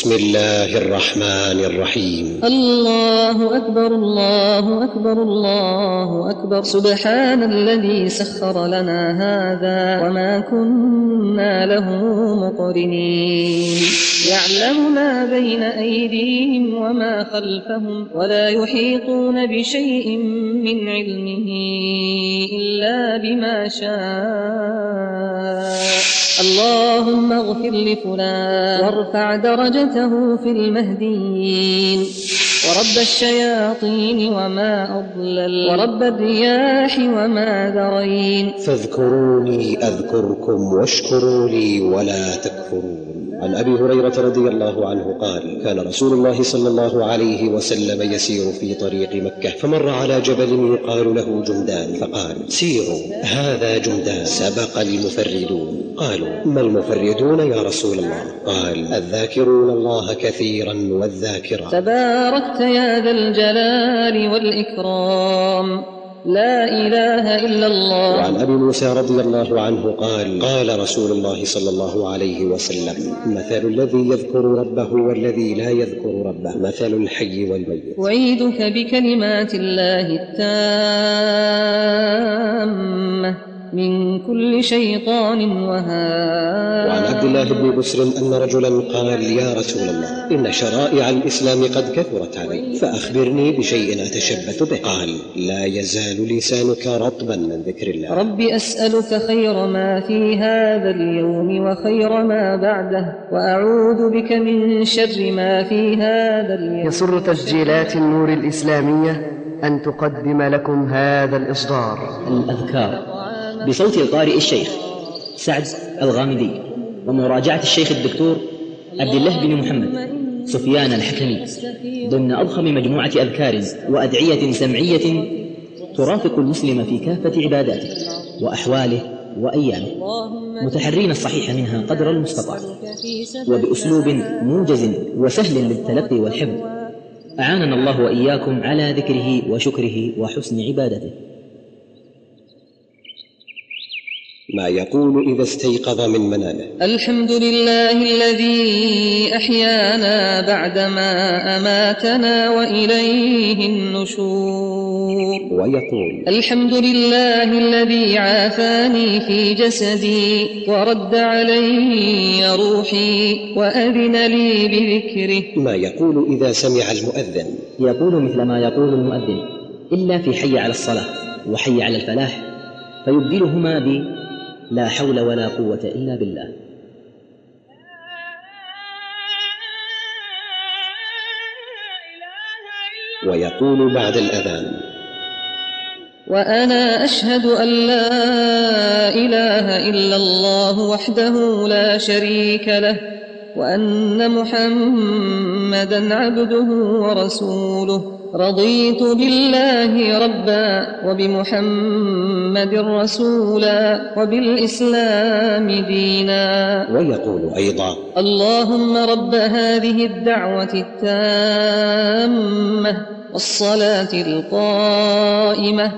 بسم الله الرحمن الرحيم. الله أكبر الله أكبر الله أكبر. سبحان الذي سخر لنا هذا وما كنا له مقرنين. يعلم ما بين أيديهم وما خلفهم ولا يحيطون بشيء من علمه إلا بما شاء. اللهم اغفر لفلان. وارفع درجته في المهديين. ورب الشياطين وما أضلل. ورب الرياح وما ذرين. فاذكروني أذكركم واشكروا لي ولا تكفرون. عن أبي هريرة رضي الله عنه قال كان رسول الله صلى الله عليه وسلم يسير في طريق مكة فمر على جبل يقال له جمدان فقال سيروا هذا جمدان سبق المفردون. قالوا ما المفردون يا رسول الله؟ قال الذاكرون الله كثيرا والذاكرات. تباركت يا ذا الجلال والإكرام. لا إله إلا الله. وعن أبي موسى رضي الله عنه قال قال رسول الله صلى الله عليه وسلم مثل الذي يذكر ربه والذي لا يذكر ربه مثل الحي والميت. أعيدك بكلمات الله التامة. من كل شيطان وهام وعن عبد الله بن بسر أن رجلا قال يا رسول الله إن شرائع الإسلام قد كثرت علي فأخبرني بشيء أتشبث به. قال لا يزال لسانك رطبا من ذكر الله. رب أسألك خير ما في هذا اليوم وخير ما بعده وأعوذ بك من شر ما في هذا اليوم. يسر تسجيلات النور الإسلامية أن تقدم لكم هذا الإصدار. الأذكار. بصوت القارئ الشيخ سعد الغامدي ومراجعة الشيخ الدكتور عبد الله بن محمد سفيان الحكمي ضمن أضخم مجموعة أذكار وأدعية سمعية ترافق المسلم في كافة عباداته وأحواله وأيامه متحرين الصحيح منها قدر المستطاع وبأسلوب موجز وسهل للتلقي والحفظ. أعاننا الله وإياكم على ذكره وشكره وحسن عبادته. ما يقول إذا استيقظ من منامه. الحمد لله الذي أحيانا بعدما أماتنا وإليه النشور. ويقول الحمد لله الذي عافاني في جسدي ورد علي روحي وأذن لي بذكره. ما يقول إذا سمع المؤذن. يقول مثل ما يقول المؤذن إلا في حي على الصلاة وحي على الفلاح فيبدلهما ب لا حول ولا قوة إلا بالله. ويقول بعد الأذان. وأنا أشهد أن لا إله إلا الله وحده لا شريك له وأن محمدا عبده ورسوله. رضيت بالله ربا وبمحمد رسولا وبالإسلام دينا. ويقول أيضا اللهم رب هذه الدعوة التامة والصلاة القائمة.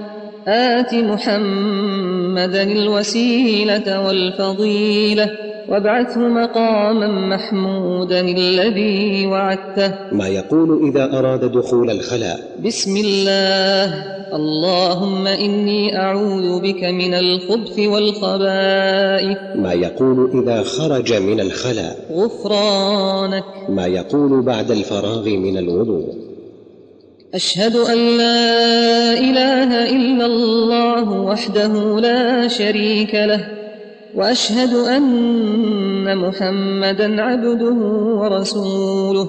آت محمدا الوسيلة والفضيلة. وابعثه مقاما محمودا الذي وعدته. ما يقول إذا أراد دخول الخلاء. بسم الله. اللهم إني أعوذ بك من الخبث والخبائث. ما يقول إذا خرج من الخلاء. غفرانك. ما يقول بعد الفراغ من الوضوء. أشهد أن لا إله إلا الله وحده لا شريك له. وأشهد أن محمدا عبده ورسوله.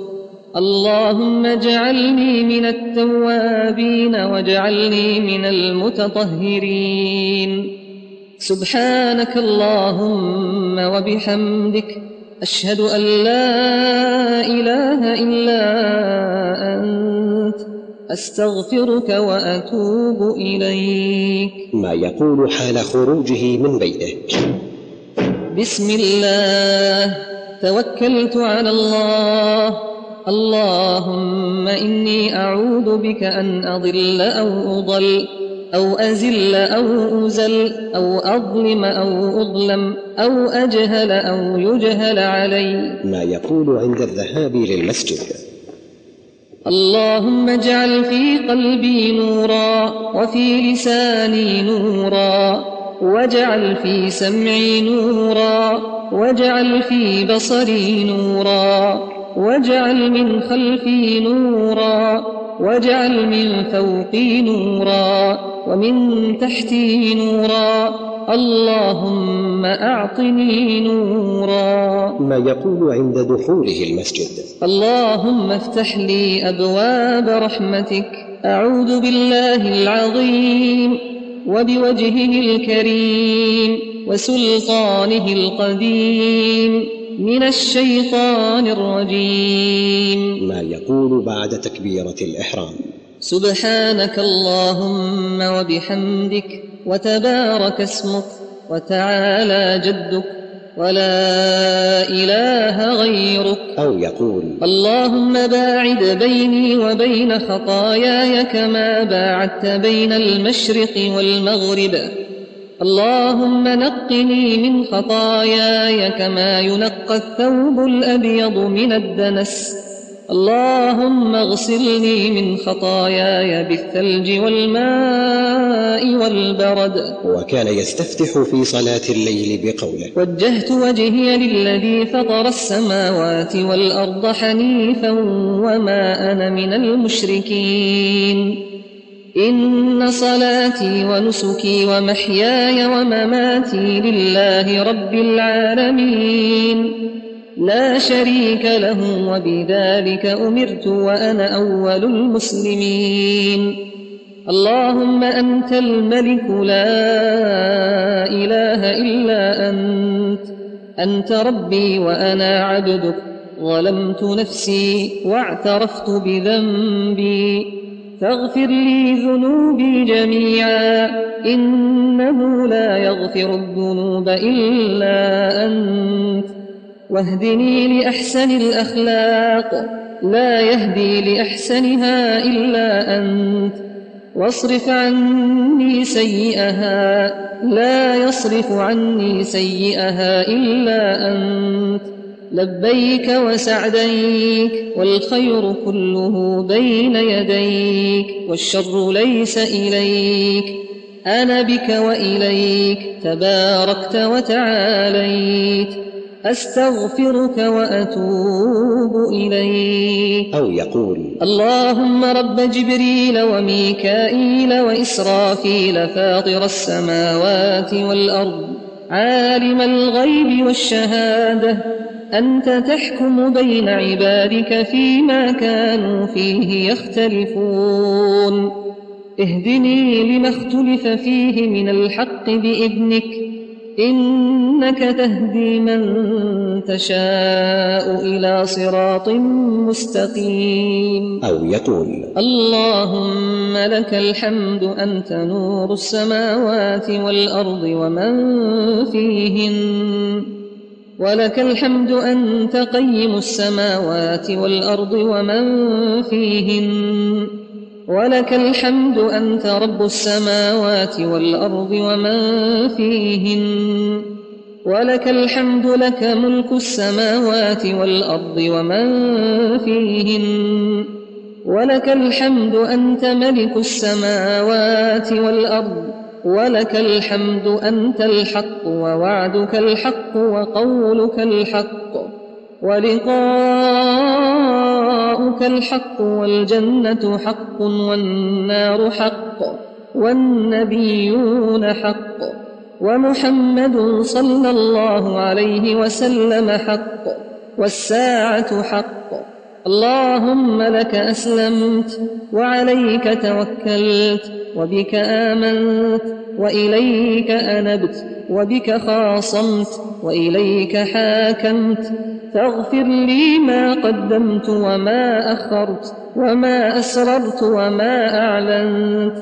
اللهم اجعلني من التوابين واجعلني من المتطهرين. سبحانك اللهم وبحمدك أشهد أن لا إله إلا أنت أستغفرك وأتوب إليك. ما يقول حال خروجه من بيته. بسم الله. توكلت على الله. اللهم إني أعوذ بك أن أضل أو أضل أو أزل أو أزل أو أظلم أو أظلم أو أجهل أو يجهل علي. ما يقول عند الذهاب للمسجد اللهم اجعل في قلبي نورا وفي لساني نورا. واجعل في سمعي نورا واجعل في بصري نورا واجعل من خلفي نورا واجعل من فوقي نورا ومن تحتي نورا. اللهم أعطني نورا. ما يقول عند دخوله المسجد. اللهم افتح لي أبواب رحمتك. أعوذ بالله العظيم. وبوجهه الكريم وسلطانه القديم من الشيطان الرجيم. ما يقول بعد تكبيرة الإحرام. سبحانك اللهم وبحمدك وتبارك اسمك وتعالى جدك ولا إله غيرك. أو يقول اللهم باعد بيني وبين خطاياي كما باعدت بين المشرق والمغرب. اللهم نقني من خطاياي كما ينقى الثوب الأبيض من الدنس. اللهم اغسلني من خطاياي بالثلج والماء والبرد. وكان يستفتح في صلاة الليل بقوله. وجهت وجهي للذي فطر السماوات والأرض حنيفا وما أنا من المشركين. إن صلاتي ونسكي ومحياي ومماتي لله رب العالمين. لا شريك له وبذلك أمرت وأنا أول المسلمين. اللهم أنت الملك لا إله إلا أنت. أنت ربي وأنا عبدك ظلمت نفسي واعترفت بذنبي. فاغفر لي ذنوبي جميعا إنه لا يغفر الذنوب إلا أنت. واهدني لأحسن الأخلاق. لا يهدي لأحسنها إلا أنت. واصرف عني سيئها. لا يصرف عني سيئها إلا أنت. لبيك وسعديك والخير كله بين يديك والشر ليس إليك. أنا بك وإليك تباركت وتعاليت. أستغفرك وأتوب إليك. أو يقول اللهم رب جبريل وميكائيل وإسرافيل فاطر السماوات والأرض عالم الغيب والشهادة أنت تحكم بين عبادك فيما كانوا فيه يختلفون. اهدني لما اختلف فيه من الحق بإذنك. إنك تهدي من تشاء إلى صراط مستقيم. أو يقول اللهم لك الحمد أنت نور السماوات والأرض ومن فيهن. ولك الحمد أنت قيم السماوات والأرض ومن فيهن. ولك الحمد أنت رب السماوات والأرض ومن فيهن. ولك الحمد لك ملك السماوات والأرض ومن فيهن. ولك الحمد أنت ملك السماوات والأرض. ولك الحمد أنت الحق ووعدك الحق وقولك الحق. الحق والجنة حق والنار حق والنبيون حق ومحمد صلى الله عليه وسلم حق والساعة حق اللهم لك أسلمت وعليك توكلت وبك آمنت وإليك أنبت وبك خاصمت وإليك حاكمت فاغفر لي ما قدمت وما أخرت وما أسررت وما أعلنت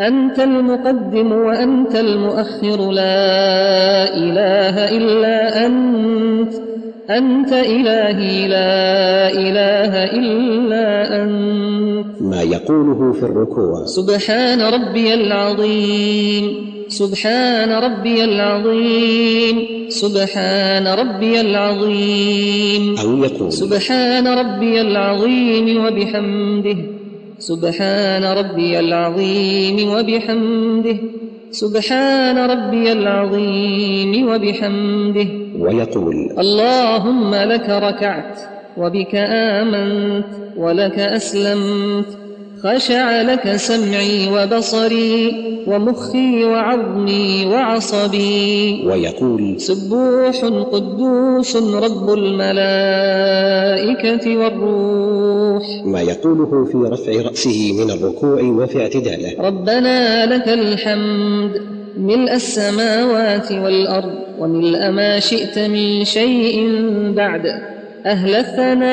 أنت المقدم وأنت المؤخر لا إله إلا أنت أنت إلهي لا إله إلا أنت. ما يقوله في الركوع. سبحان ربي العظيم. سبحان ربي العظيم. سبحان ربي العظيم. أو يقول. سبحان ربي العظيم وبحمده. سبحان ربي العظيم وبحمده. سبحان ربي العظيم وبحمده. ويقول اللهم لك ركعت وبك آمنت ولك أسلمت خشع لك سمعي وبصري ومخي وعظمي وعصبي. ويقول سبوح قدوس رب الملائكة والروح. ما يقوله في رفع رأسه من الركوع وفي اعتداله. ربنا لك الحمد ملء السماوات والأرض وملء ما شئت من شيء بعد أهل الثناء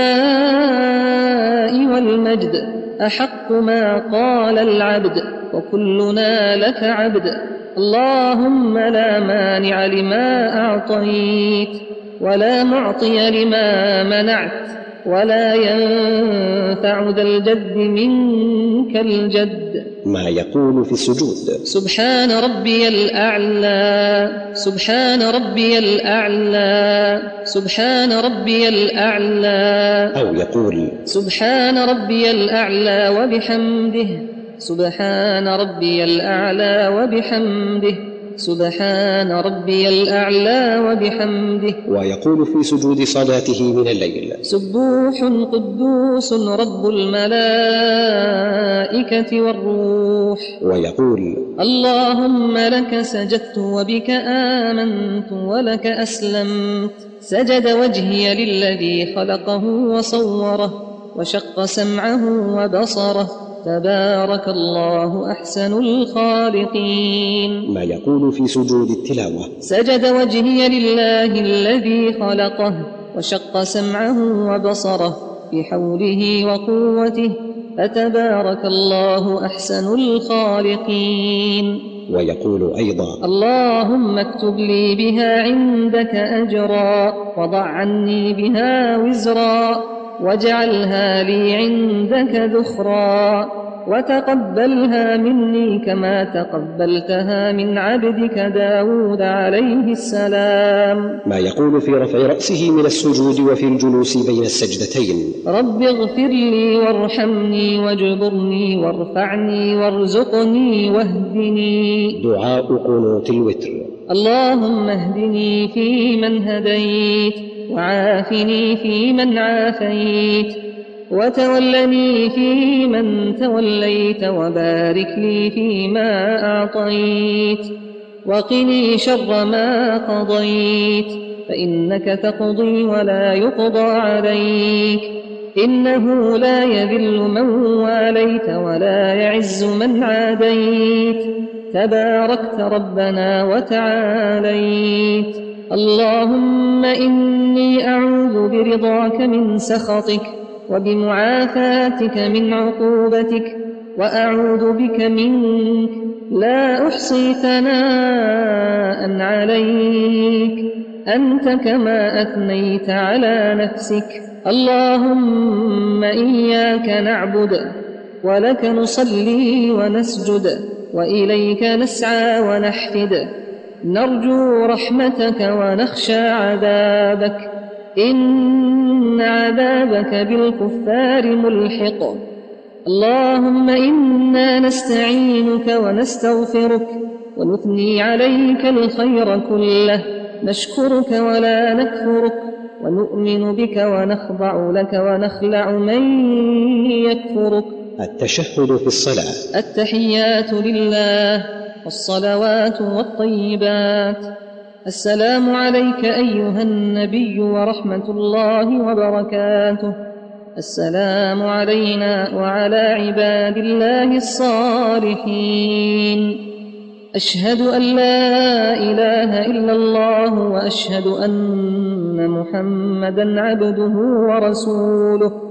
والمجد. أحق ما قال العبد وكلنا لك عبد. اللهم لا مانع لما أعطيت ولا معطي لما منعت. ولا ينفع ذا الجد منك الجد. ما يقول في السجود. سبحان ربي الأعلى. سبحان ربي الأعلى. سبحان ربي الأعلى. أو يقول سبحان ربي الأعلى وبحمده. سبحان ربي الأعلى وبحمده. سبحان ربي الأعلى وبحمده. ويقول في سجود صلاته من الليل. سبوح قدوس رب الملائكة والروح. ويقول اللهم لك سجدت وبك آمنت ولك أسلمت. سجد وجهي للذي خلقه وصوره وشق سمعه وبصره. تبارك الله أحسن الخالقين. ما يقول في سجود التلاوة. سجد وجهي لله الذي خلقه وشق سمعه وبصره بحوله وقوته. فتبارك الله أحسن الخالقين. ويقول أيضا اللهم اكتب لي بها عندك أجرا وضع عني بها وزرا. واجعلها لي عندك ذخرا وتقبلها مني كما تقبلتها من عبدك داود عليه السلام. ما يقول في رفع رأسه من السجود وفي الجلوس بين السجدتين. رب اغفر لي وارحمني واجبرني وارفعني وارزقني واهدني. دعاء قنوت الوتر. اللهم اهدني فيمن هديت. وعافني فيمن عافيت وتولني فيمن توليت وبارك لي فيما أعطيت وقني شر ما قضيت فإنك تقضي ولا يقضى عليك إنه لا يذل من واليت ولا يعز من عاديت تباركت ربنا وتعاليت. اللهم إني أعوذ برضاك من سخطك وبمعافاتك من عقوبتك وأعوذ بك منك. لا أحصي ثناء عليك. أنت كما أثنيت على نفسك. اللهم إياك نعبد ولك نصلي ونسجد وإليك نسعى ونحفد. نرجو رحمتك ونخشى عذابك. إن عذابك بالكفار ملحق. اللهم إنا نستعينك ونستغفرك ونثني عليك الخير كله. نشكرك ولا نكفرك. ونؤمن بك ونخضع لك ونخلع من يكفرك. التشهد في الصلاة. التحيات لله والصلوات والطيبات. السلام عليك أيها النبي ورحمة الله وبركاته. السلام علينا وعلى عباد الله الصالحين. أشهد أن لا إله إلا الله وأشهد أن محمدا عبده ورسوله.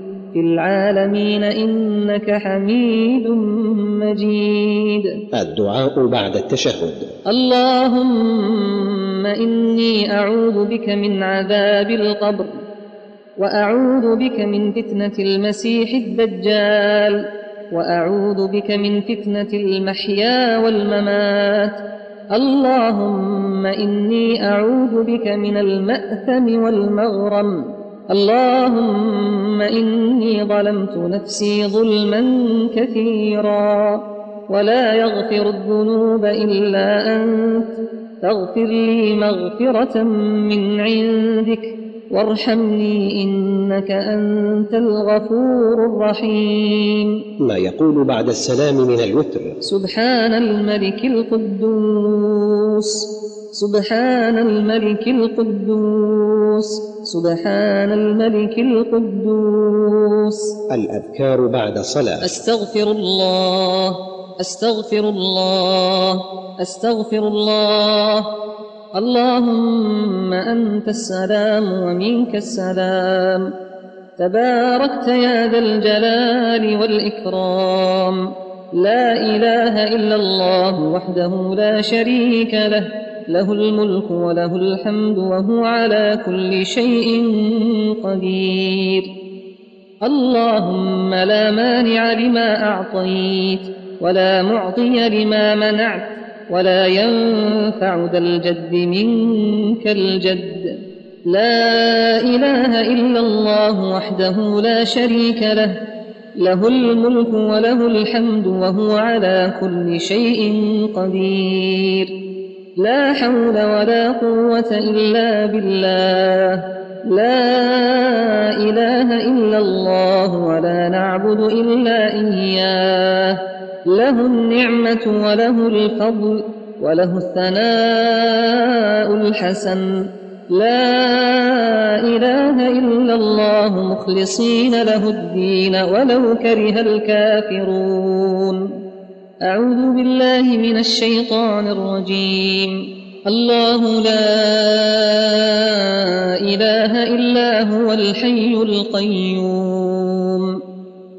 في العالمين إنك حميد مجيد. الدعاء بعد التشهد. اللهم إني أعوذ بك من عذاب القبر وأعوذ بك من فتنة المسيح الدجال وأعوذ بك من فتنة المحيا والممات. اللهم إني أعوذ بك من المأثم والمغرم اللهم إني ظلمت نفسي ظلما كثيرا ولا يغفر الذنوب إلا أنت فاغفر لي مغفرة من عندك وارحمني إنك أنت الغفور الرحيم. ما يقول بعد السلام من الوتر. سبحان الملك القدوس. سبحان الملك القدوس. سبحان الملك القدوس. الأذكار بعد الصلاة أستغفر الله. أستغفر الله. أستغفر الله. اللهم أنت السلام ومنك السلام. تباركت يا ذا الجلال والإكرام. لا إله إلا الله وحده لا شريك له. له الملك وله الحمد وهو على كل شيء قدير. اللهم لا مانع لما أعطيت ولا معطي لما منعت. ولا ينفع ذا الجد منك الجد. لا إله إلا الله وحده لا شريك له. له الملك وله الحمد وهو على كل شيء قدير. لا حول ولا قوة إلا بالله. لا إله إلا الله ولا نعبد إلا إياه. له النعمة وله الفضل وله الثناء الحسن. لا إله إلا الله مخلصين له الدين ولو كره الكافرون. أعوذ بالله من الشيطان الرجيم. الله لا إله إلا هو الحي القيوم.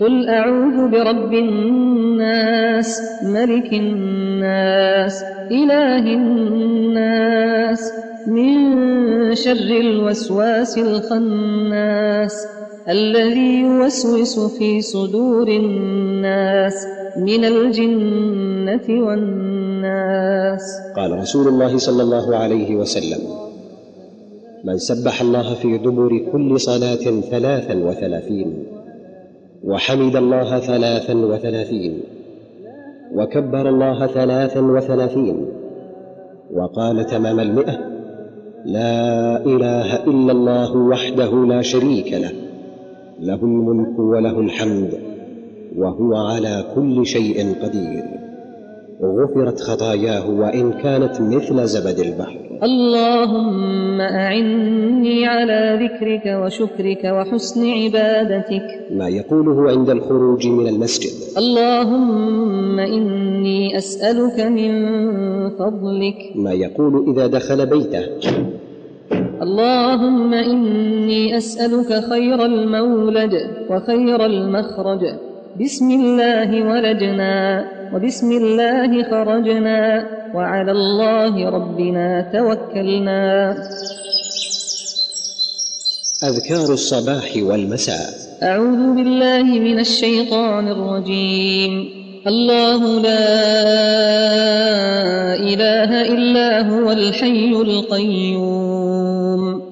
قل أعوذ برب الناس ملك الناس إله الناس من شر الوسواس الخناس الذي يوسوس في صدور الناس من الجنة والناس قال رسول الله صلى الله عليه وسلم من سبح الله في دبر كل صلاة ثلاثا وثلاثين وحمد الله ثلاثا وثلاثين وكبر الله ثلاثا وثلاثين وقال تمام المئة لا إله إلا الله وحده لا شريك له له الملك وله الحمد وهو على كل شيء قدير. غفرت خطاياه وإن كانت مثل زبد البحر. اللهم أعني على ذكرك وشكرك وحسن عبادتك. ما يقوله عند الخروج من المسجد. اللهم إني أسألك من فضلك. ما يقول إذا دخل بيته. اللهم إني أسألك خير المولد وخير المخرج. بسم الله ولجنا وبسم الله خرجنا وعلى الله ربنا توكلنا. أذكار الصباح والمساء. أعوذ بالله من الشيطان الرجيم. الله لا إله إلا هو الحي القيوم.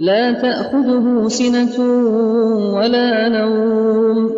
لا تأخذه سنة ولا نوم.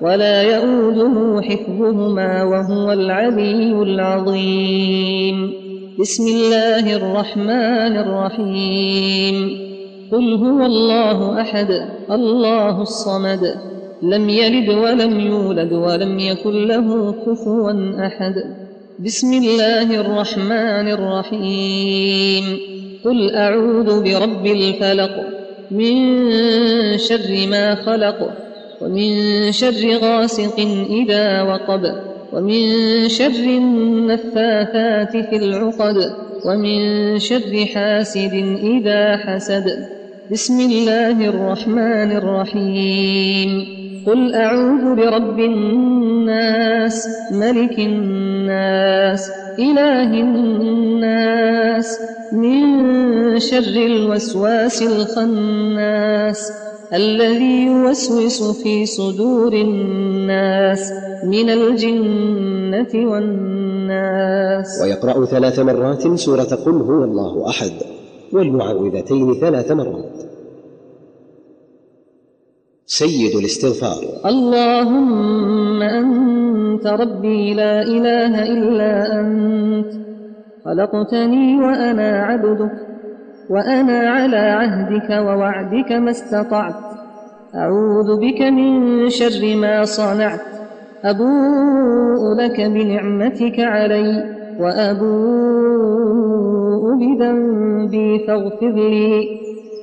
ولا يؤوده حفظهما وهو العلي العظيم. بسم الله الرحمن الرحيم. قل هو الله أحد الله الصمد. لم يلد ولم يولد ولم يكن له كفوا أحد. بسم الله الرحمن الرحيم. قل أعوذ برب الفلق من شر ما خلق ومن شر غاسق إذا وقب ومن شر النفاثات في العقد ومن شر حاسد إذا حسد. بسم الله الرحمن الرحيم. قل أعوذ برب الناس ملك الناس إله الناس من شر الوسواس الخناس. الذي يوسوس في صدور الناس من الجنة والناس. ويقرأ ثلاث مرات سورة قل هو الله أحد والمعوذتين ثلاث مرات. سيد الاستغفار. اللهم أنت ربي لا إله إلا أنت خلقتني وأنا عبدك. وأنا على عهدك ووعدك ما استطعت. أعوذ بك من شر ما صنعت. أبوء لك بنعمتك علي وأبوء بذنبي فاغفر لي.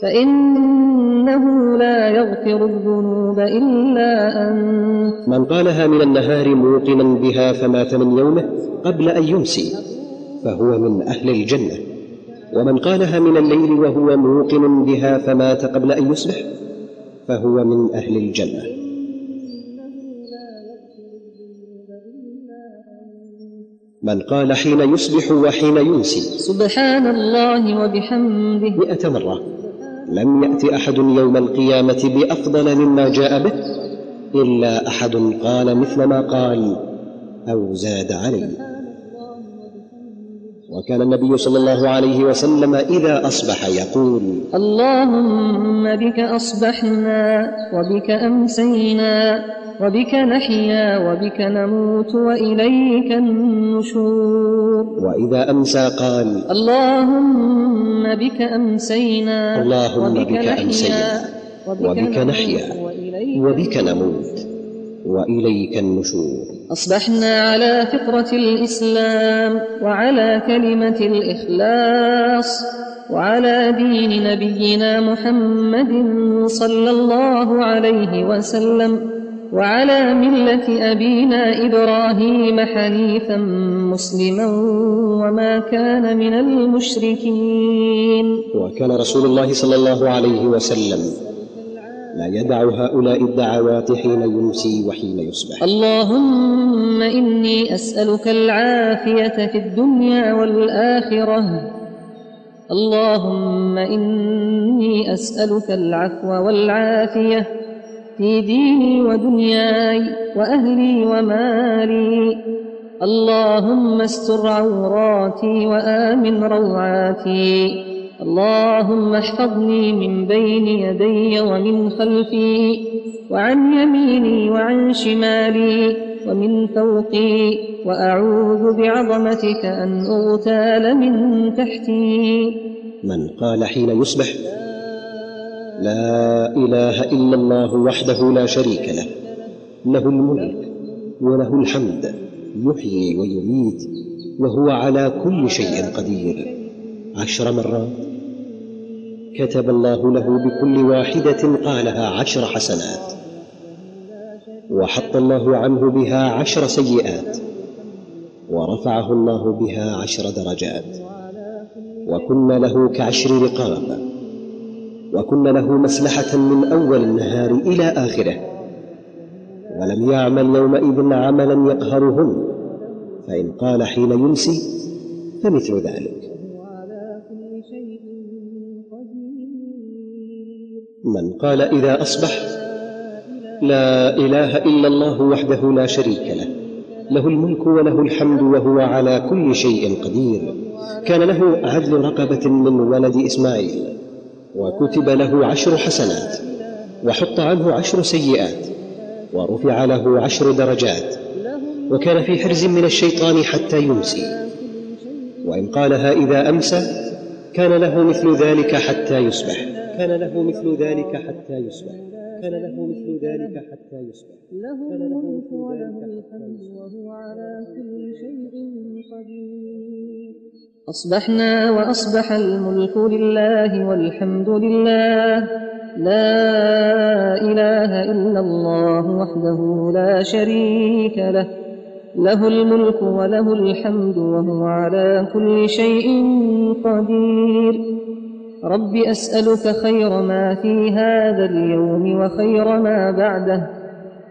فإنه لا يغفر الذنوب إلا أنت. من قالها من النهار موقنا بها فمات من يومه قبل أن يمسي فهو من أهل الجنة. ومن قالها من الليل وهو موقن بها فمات قبل أن يصبح فهو من أهل الجنة. من قال حين يصبح وحين يمسي سبحان الله وبحمده. مئة مرة. لم يأت أحد يوم القيامة بأفضل مما جاء به إلا أحد قال مثل ما قال أو زاد عليه. وكان النبي صلى الله عليه وسلم إذا أصبح يقول اللهم بك أصبحنا وبك أمسينا وبك نحيا وبك نموت وإليك النشور. وإذا أمسى قال اللهم بك أمسينا اللهم وبك بك نحيا أمسينا وبك نموت نحيا وبك نموت. وإليك النشور. أصبحنا على فطرة الإسلام وعلى كلمة الإخلاص وعلى دين نبينا محمد صلى الله عليه وسلم وعلى ملة أبينا إبراهيم حنيفا مسلما وما كان من المشركين. وكان رسول الله صلى الله عليه وسلم لا يدع هؤلاء الدعوات حين يمسي وحين يصبح. اللهم إني أسألك العافية في الدنيا والآخرة. اللهم إني أسألك العفو والعافية في ديني ودنياي وأهلي ومالي. اللهم استر عوراتي وآمن روعاتي. اللهم احفظني من بين يدي ومن خلفي وعن يميني وعن شمالي ومن فوقي وأعوذ بعظمتك أن أغتال من تحتي. من قال حين يصبح لا إله إلا الله وحده لا شريك له له الملك وله الحمد يحيي ويميت وهو على كل شيء قدير. عشر مرات. كتب الله له بكل واحدة قالها عشر حسنات وحط الله عنه بها عشر سيئات ورفعه الله بها عشر درجات وكن له كعشر رقاب وكن له مسلحه من أول النهار إلى آخره ولم يعمل يومئذ عملا يقهرهن فإن قال حين يمسي فمثل ذلك. من قال إذا اصبح لا إله إلا الله وحده لا شريك له. له الملك وله الحمد وهو على كل شيء قدير. كان له عدل رقبة من ولد إسماعيل وكتب له عشر حسنات وحط عنه عشر سيئات ورفع له عشر درجات وكان في حرز من الشيطان حتى يمسي. وإن قالها إذا أمسى كان له مثل ذلك حتى يصبح. كان له مثل ذلك حتى يصبح. كان له مثل ذلك حتى يصبح. له الملك وله الحمد وهو على كل شيء قدير. أصبحنا وأصبح الملك لله والحمد لله. لا إله إلا الله وحده لا شريك له. له الملك وله الحمد وهو على كل شيء قدير. رب أسألك خير ما في هذا اليوم وخير ما بعده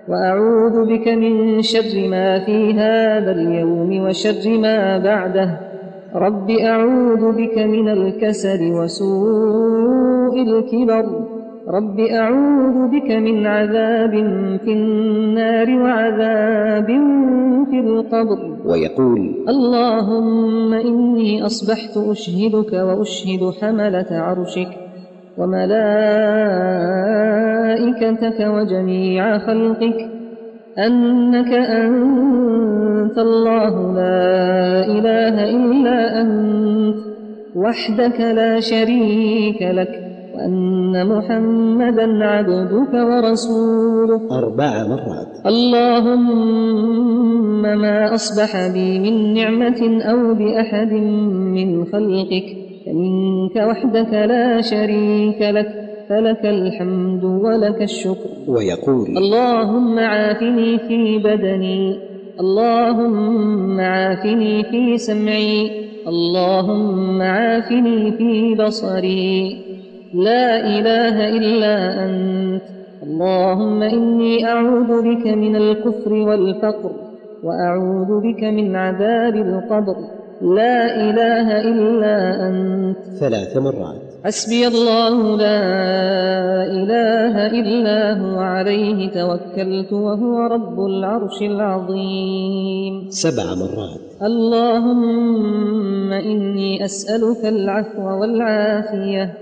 وأعوذ بك من شر ما في هذا اليوم وشر ما بعده رب أعوذ بك من الكسل وسوء الكبر رب أعوذ بك من عذاب في النار وعذاب في القبر. ويقول اللهم إني أصبحت أشهدك وأشهد حملة عرشك وملائكتك وجميع خلقك أنك أنت الله لا إله إلا أنت وحدك لا شريك لك. وأن محمدا عبدك ورسولك. أربع مرات. اللهم ما أصبح بي من نعمة أو بأحد من خلقك فمنك وحدك لا شريك لك فلك الحمد ولك الشكر. ويقول اللهم عافني في بدني اللهم عافني في سمعي اللهم عافني في بصري. لا إله إلا أنت. اللهم إني أعوذ بك من الكفر والفقر وأعوذ بك من عذاب القبر. لا إله إلا أنت. ثلاث مرات. حسبي الله لا إله إلا هو عليه توكلت وهو رب العرش العظيم. سبع مرات. اللهم إني أسألك العفو والعافية.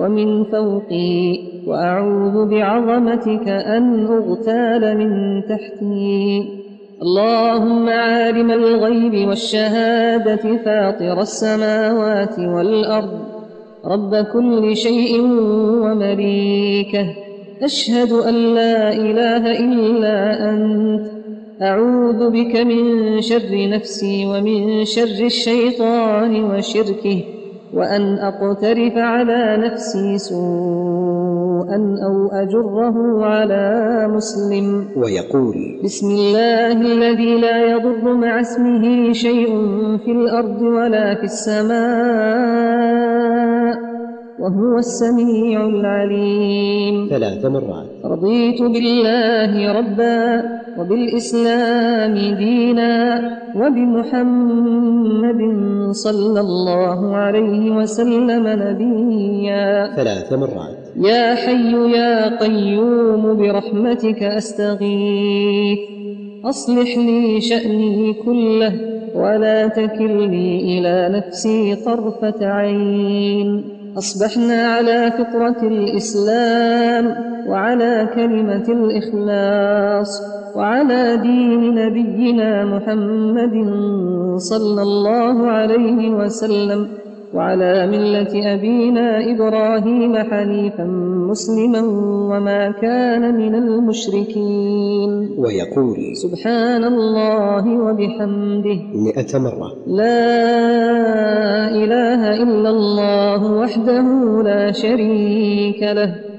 ومن فوقي وأعوذ بعظمتك أن أغتال من تحتي. اللهم عالم الغيب والشهادة فاطر السماوات والأرض. رب كل شيء ومليكه. أشهد أن لا إله إلا أنت. أعوذ بك من شر نفسي ومن شر الشيطان وشركه. وأن أقترف على نفسي سوءا أو أجره على مسلم. ويقول بسم الله الذي لا يضر مع اسمه شيء في الأرض ولا في السماء وهو السميع العليم. ثلاث مرات. رضيت بالله ربا وبالإسلام دينا وبمحمد صلى الله عليه وسلم نبيا. ثلاث مرات. يا حي يا قيوم برحمتك أستغيث. أصلح لي شأني كله ولا تكلني إلى نفسي طرفة عين. أصبحنا على فطرة الإسلام وعلى كلمة الإخلاص وعلى دين نبينا محمد صلى الله عليه وسلم. وعلى ملة أبينا إبراهيم حنيفا مسلما وما كان من المشركين. ويقول سبحان الله وبحمده. مئة مرة. لا إله إلا الله وحده لا شريك له.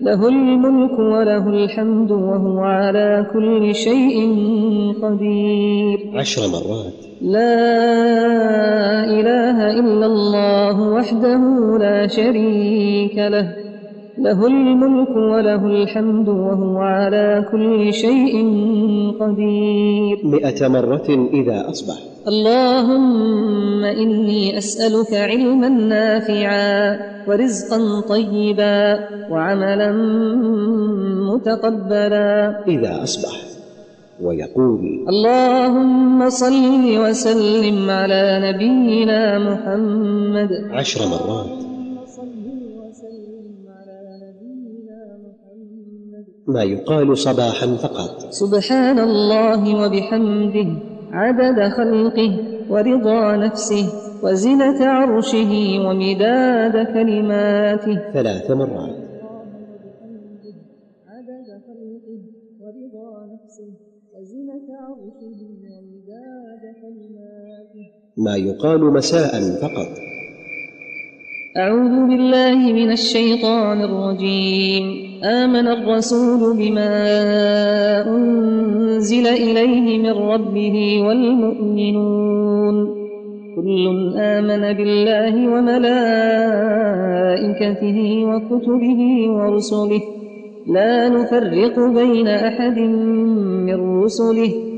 له الملك وله الحمد وهو على كل شيء قدير. عشر مرات. لا إله إلا الله وحده لا شريك له. له الملك وله الحمد وهو على كل شيء قدير. مئة مرة إذا أصبح. اللهم إني أسألك علما نافعا ورزقا طيبا وعملا متقبلا. إذا أصبح. ويقول اللهم صل وسلم على نبينا محمد. عشر مرات. ما يقال صباحا فقط. سبحان الله وبحمده عدد خلقه ورضا نفسه وزنة عرشه ومداد كلماته. ثلاث مرات. عدد خلقه ورضا نفسه وزنة عرشه ومداد كلماته. ما يقال مساء فقط. أعوذ بالله من الشيطان الرجيم. آمن الرسول بما أنزل إليه من ربه والمؤمنون. كل آمن بالله وملائكته وكتبه ورسله. لا نفرق بين أحد من رسله.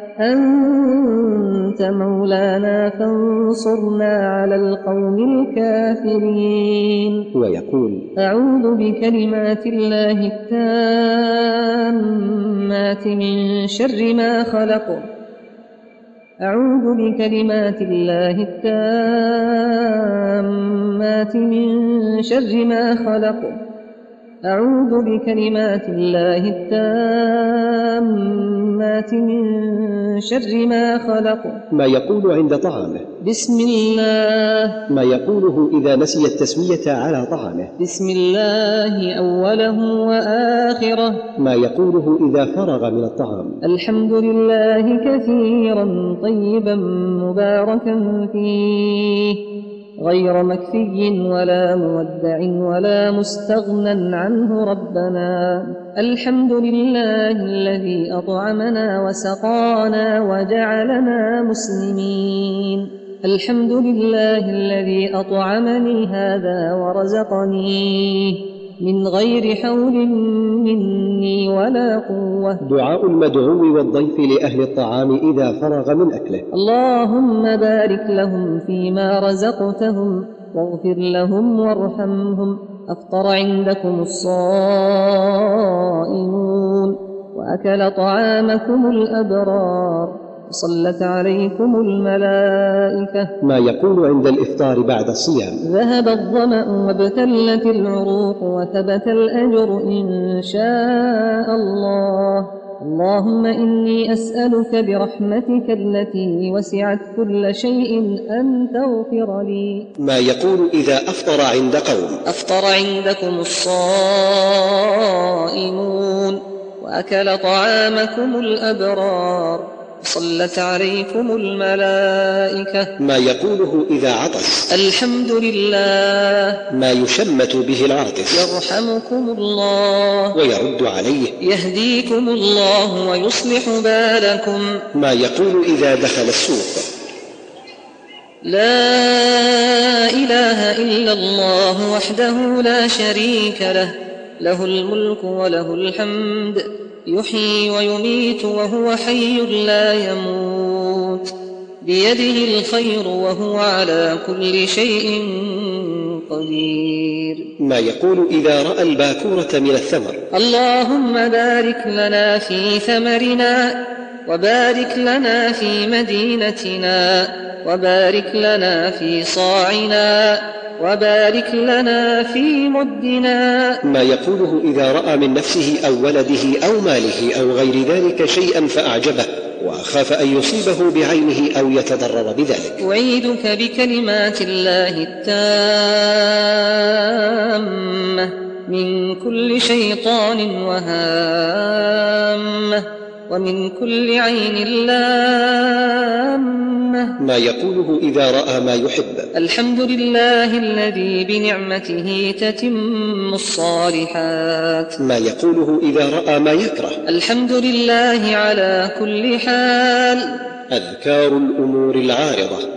أنت مولانا فانصرنا على القوم الكافرين. ويقول أعوذ بكلمات الله التامات من شر ما خلق. أعوذ بكلمات الله التامات من شر ما خلق. أعوذ بكلمات الله التامات من شر ما خلق. ما يقول عند طعامه. بسم الله. ما يقوله إذا نسي التسمية على طعامه. بسم الله أوله وآخره. ما يقوله إذا فرغ من الطعام. الحمد لله كثيرا طيبا مباركا فيه. غير مكفي ولا مودع ولا مستغنى عنه ربنا. الحمد لله الذي أطعمنا وسقانا وجعلنا مسلمين. الحمد لله الذي أطعمني هذا ورزقنيه من غير حول مني ولا قوة. دعاء المدعو والضيف لأهل الطعام إذا فرغ من أكله. اللهم بارك لهم فيما رزقتهم واغفر لهم وارحمهم. أفطر عندكم الصائمون وأكل طعامكم الأبرار. صلت عليكم الملائكة. ما يقول عند الإفطار بعد الصيام. ذهب الظمأ وابتلت العروق وثبت الأجر إن شاء الله. اللهم إني أسألك برحمتك التي وسعت كل شيء أن تغفر لي. ما يقول إذا أفطر عند قوم. أفطر عندكم الصائمون وأكل طعامكم الأبرار. صلت عليكم الملائكة. ما يقوله إذا عطس الحمد لله ما يشمت به العاطس يرحمكم الله. ويرد عليه. يهديكم الله ويصلح بالكم. ما يقول إذا دخل السوق. لا إله إلا الله وحده لا شريك له. له الملك وله الحمد. يحيي ويميت وهو حي لا يموت. بيده الخير وهو على كل شيء قدير. ما يقول إذا رأى الباكورة من الثمر. اللهم بارك لنا في ثمرنا. وبارك لنا في مدينتنا وبارك لنا في صاعنا وبارك لنا في مدنا. ما يقوله إذا رأى من نفسه أو ولده أو ماله أو غير ذلك شيئا فأعجبه وأخاف أن يصيبه بعينه أو يتضرر بذلك. أعيدك بكلمات الله التامة من كل شيطان وهامة. ومن كل عين لامة. ما يقوله إذا رأى ما يحب. الحمد لله الذي بنعمته تتم الصالحات. ما يقوله إذا رأى ما يكره. الحمد لله على كل حال. أذكار الأمور العارضة.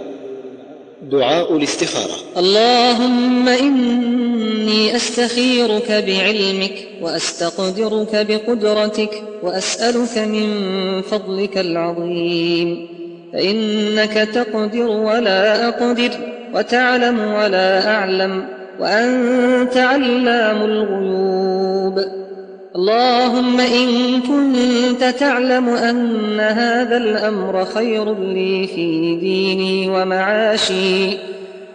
دعاء الاستخارة. اللهم إني أستخيرك بعلمك وأستقدرك بقدرتك وأسألك من فضلك العظيم. فإنك تقدر ولا أقدر وتعلم ولا أعلم وأنت علام الغيوب. اللهم إن كنت تعلم أن هذا الأمر خير لي في ديني ومعاشي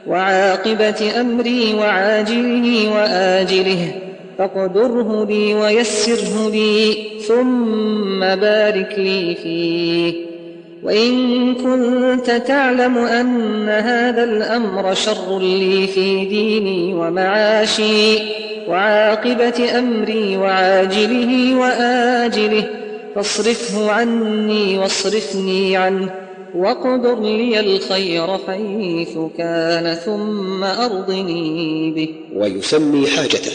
وعاقبة أمري وعاجله وآجله فاقدره لي ويسره لي ثم بارك لي فيه. وإن كنت تعلم أن هذا الأمر شر لي في ديني ومعاشي وعاقبة أمري وعاجله وآجله فاصرفه عني واصرفني عنه. واقدر لي الخير حيث كان ثم أرضني به. ويسمي حاجته.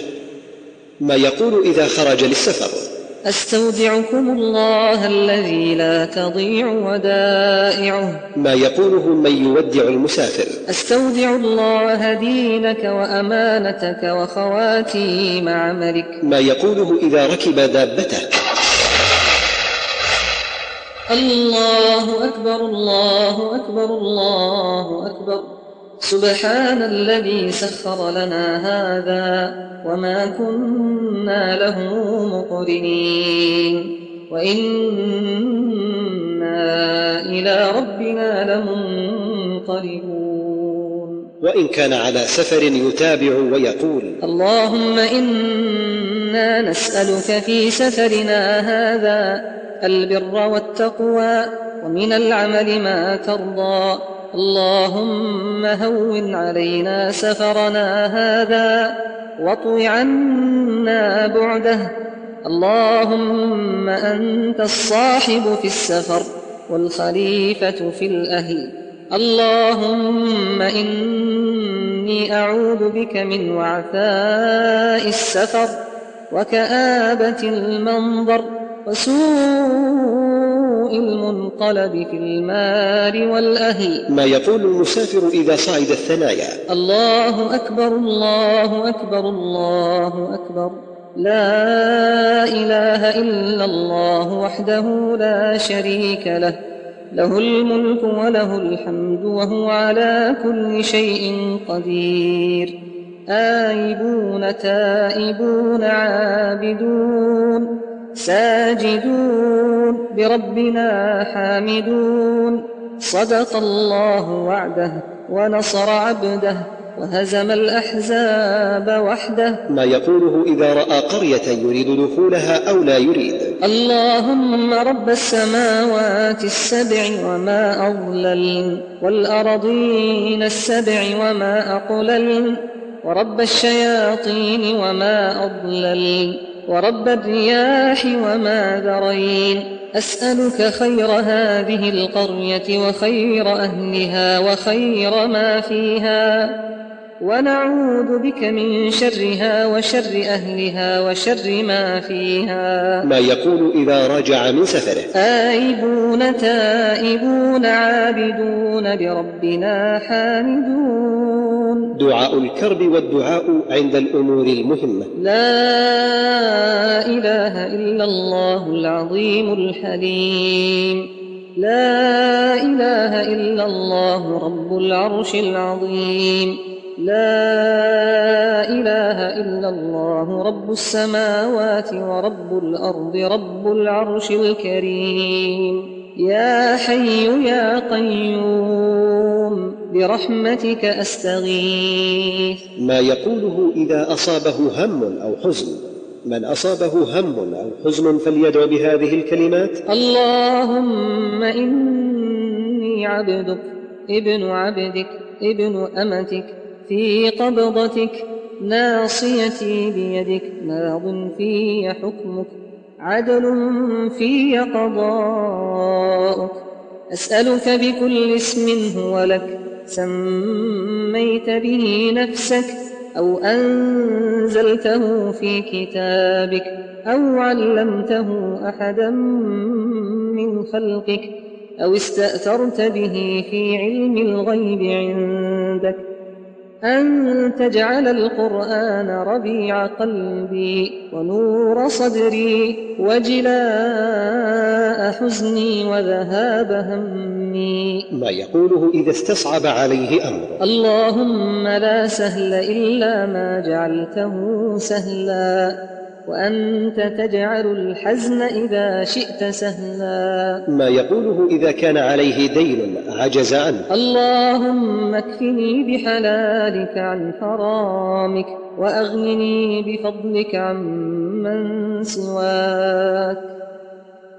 ما يقول إذا خرج للسفر. أستودعكم الله الذي لا تضيع ودائعه. ما يقوله من يودع المسافر. أستودع الله دينك وأمانتك وخواتيم عملك. ما يقوله إذا ركب دابته. الله أكبر الله أكبر الله أكبر. سبحان الذي سخر لنا هذا وما كنا له مقرنين. وإنا إلى ربنا لمنقلبون. وإن كان على سفر يتابع ويقول. اللهم إنا نسألك في سفرنا هذا البر والتقوى ومن العمل ما ترضى. اللهم هون علينا سفرنا هذا واطو عنا بعده. اللهم أنت الصاحب في السفر والخليفة في الأهل. اللهم إني أعوذ بك من وعثاء السفر وكآبة المنظر. وسوء المنقلب في المال والأهل. ما يقول المسافر إذا صعد الثنايا. الله أكبر الله أكبر الله أكبر. لا إله إلا الله وحده لا شريك له. له الملك وله الحمد وهو على كل شيء قدير. آيبون تائبون عابدون. ساجدون بربنا حامدون. صدق الله وعده ونصر عبده وهزم الأحزاب وحده. ما يقوله إذا رأى قرية يريد دخولها أو لا يريد. اللهم رب السماوات السبع وما أضلل والأرضين السبع وما أقلل ورب الشياطين وما أضلل. ورب الرياح وما ذرين. أسألك خير هذه القرية وخير أهلها وخير ما فيها. ونعوذ بك من شرها وشر أهلها وشر ما فيها. ما يقول إذا رجع من سفره. آيبون تائبون عابدون بربنا حامدون. دعاء الكرب والدعاء عند الأمور المهمة. لا إله إلا الله العظيم الحليم. لا إله إلا الله رب العرش العظيم. لا إله إلا الله رب السماوات ورب الأرض رب العرش الكريم. يا حي يا قيوم برحمتك أستغيث. ما يقوله إذا أصابه هم أو حزن من أصابه هم أو حزن فليدعو بهذه الكلمات. اللهم إني عبدك ابن عبدك ابن أمتك في قبضتك ناصيتي بيدك ماض في حكمك عدل في قضاؤك. أسألك بكل اسم هو لك سميت به نفسك أو أنزلته في كتابك أو علمته أحدا من خلقك أو استأثرت به في علم الغيب عندك. أن تجعل القرآن ربيع قلبي ونور صدري وجلاء حزني وذهاب همي. ما يقوله إذا استصعب عليه أمر اللهم لا سهل إلا ما جعلته سهلا. وأنت تجعل الحزن إذا شئت سهلا. ما يقوله إذا كان عليه دين عجز عنه. اللهم اكفني بحلالك عن حرامك وأغنني بفضلك عمن سواك.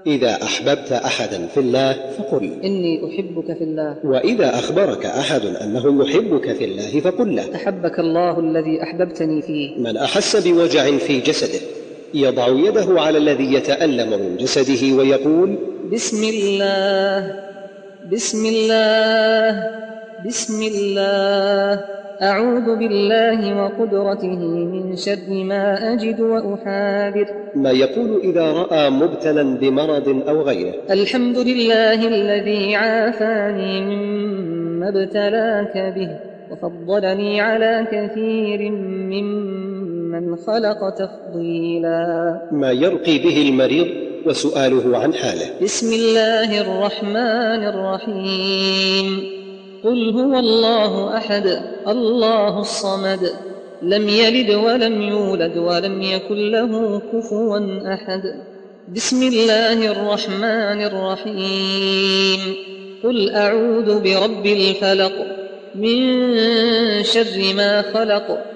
إذا أحببت أحدا في الله فقل إني أحبك في الله. وإذا أخبرك أحد أنه يحبك في الله فقل له. أحبك الله الذي أحببتني فيه. من أحس بوجع في جسده يضع يده على الذي يتألم من جسده ويقول بسم الله بسم الله بسم الله. أعوذ بالله وقدرته من شر ما أجد وأحاذر. ما يقول إذا رأى مبتلا بمرض أو غيره. الحمد لله الذي عافاني مما ابتلاك به وفضلني على كثير ممن خلق تفضيلا. ما يرقي به المريض وسؤاله عن حاله. بسم الله الرحمن الرحيم. قل هو الله أحد الله الصمد. لم يلد ولم يولد ولم يكن له كفوا أحد. بسم الله الرحمن الرحيم. قل أعوذ برب الفلق من شر ما خلق.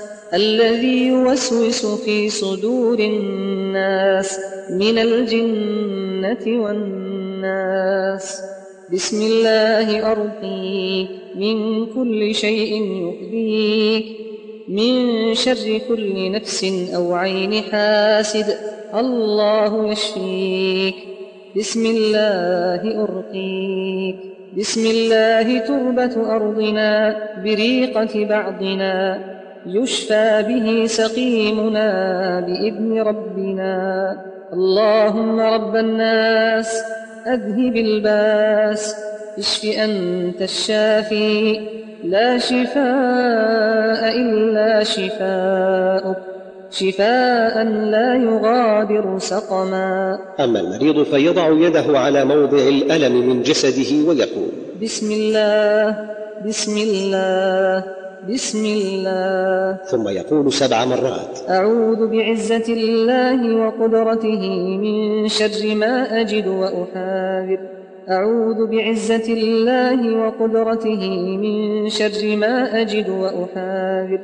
الذي يوسوس في صدور الناس من الجنة والناس. بسم الله أرقيك من كل شيء يؤذيك من شر كل نفس أو عين حاسد. الله يشفيك. بسم الله أرقيك. بسم الله تربة أرضنا بريقة بعضنا. يشفى به سقيمنا بإذن ربنا. اللهم رب الناس أذهب الباس اشف أنت الشافي. لا شفاء إلا شفاءك شفاء لا يغادر سقما. أما المريض فيضع يده على موضع الألم من جسده ويقول بسم الله بسم الله. بسم الله. ثم يقول سبع مرات. أعوذ بعزة الله وقدرته من شر ما أجد وأحاذر. أعوذ بعزة الله وقدرته من شر ما أجد وأحاذر.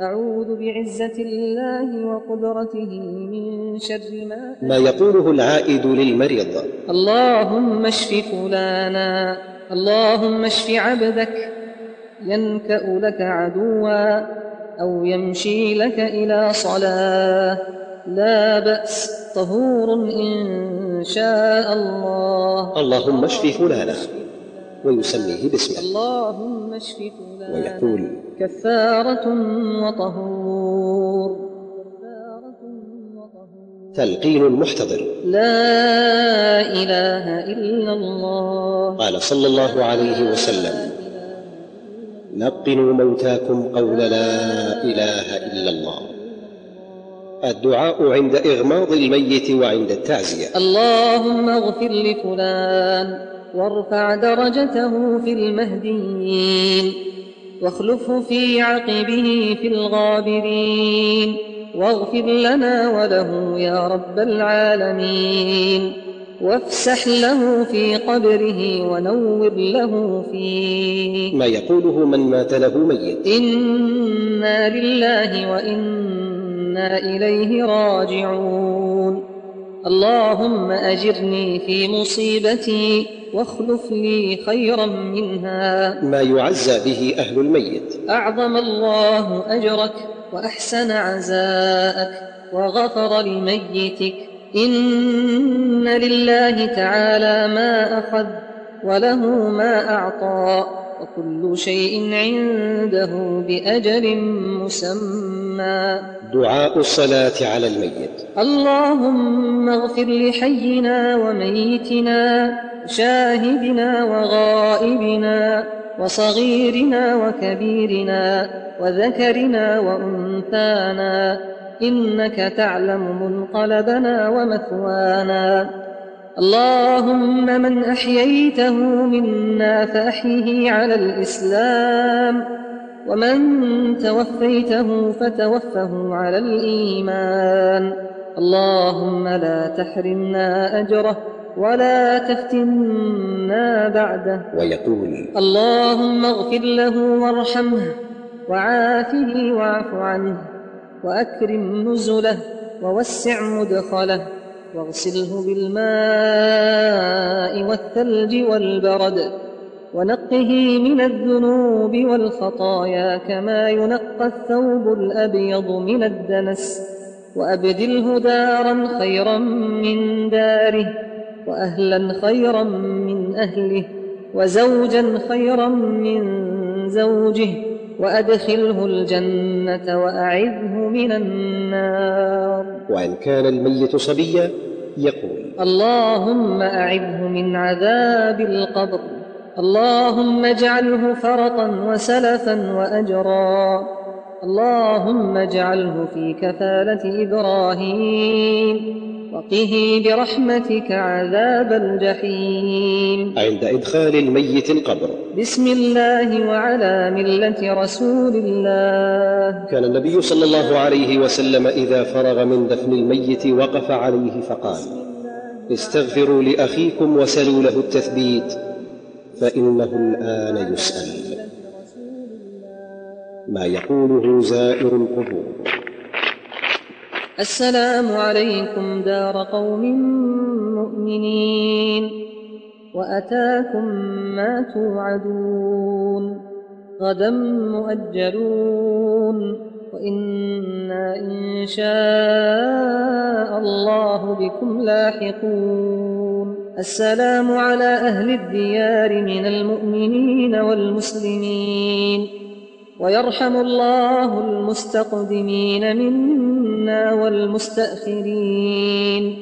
أعوذ بعزة الله وقدرته من شر ما ما يقوله العائد للمريض. اللهم اشف فلانا. اللهم اشف عبدك. ينكأ لك عدوا أو يمشي لك إلى صلاة. لا بأس طهور إن شاء الله. اللهم اشف فلانا ويسميه باسمه. اللهم اشف فلانا ويقول كفارة وطهور. كفارة وطهور. تلقين المحتضر. لا إله إلا الله. قال صلى الله عليه وسلم. لقنوا موتاكم قول لا إله إلا الله. الدعاء عند إغماض الميت وعند التعزية. اللهم اغفر لفلان وارفع درجته في المهديين واخلفه في عقبه في الغابرين واغفر لنا وله يا رب العالمين. وافسح له في قبره ونور له فيه. ما يقوله من مات له ميت. إنا لله وإنا إليه راجعون. اللهم أجرني في مصيبتي واخلف لي خيرا منها. ما يعزى به أهل الميت. أعظم الله أجرك وأحسن عزاءك وغفر لميتك إن لله تعالى ما أخذ وله ما أعطى وكل شيء عنده بأجل مسمى. دعاء الصلاة على الميت. اللهم اغفر لحينا وميتنا شاهدنا وغائبنا وصغيرنا وكبيرنا وذكرنا وأنثانا إنك تعلم منقلبنا ومثوانا. اللهم من أحييته منا فأحيه على الإسلام ومن توفيته فتوفه على الإيمان. اللهم لا تحرمنا أجره ولا تفتنا بعده. ويقول اللهم اغفر له وارحمه وعافه واعف عنه. وأكرم نزله ووسع مدخله واغسله بالماء والثلج والبرد ونقه من الذنوب والخطايا كما ينقى الثوب الأبيض من الدنس وأبدله دارا خيرا من داره وأهلا خيرا من أهله وزوجا خيرا من زوجه وأدخله الجنة وأعذه من النار. وإن كان الميت صبيا يقول اللهم أعذه من عذاب القبر. اللهم اجعله فرطا وسلفا وأجرا. اللهم اجعله في كفالة إبراهيم. وقه برحمتك عذاب الجحيم. عند إدخال الميت القبر. بسم الله وعلى ملة رسول الله. كان النبي صلى الله عليه وسلم إذا فرغ من دفن الميت وقف عليه فقال استغفروا لأخيكم وسلوا له التثبيت فإنه الآن يسأل. ما يقوله زائر القبور. السلام عليكم دار قوم مؤمنين. وأتاكم ما توعدون. غدا مؤجلون. وإنا إن شاء الله بكم لاحقون. السلام على أهل الديار من المؤمنين والمسلمين. ويرحم الله المستقدمين منا والمستأخرين.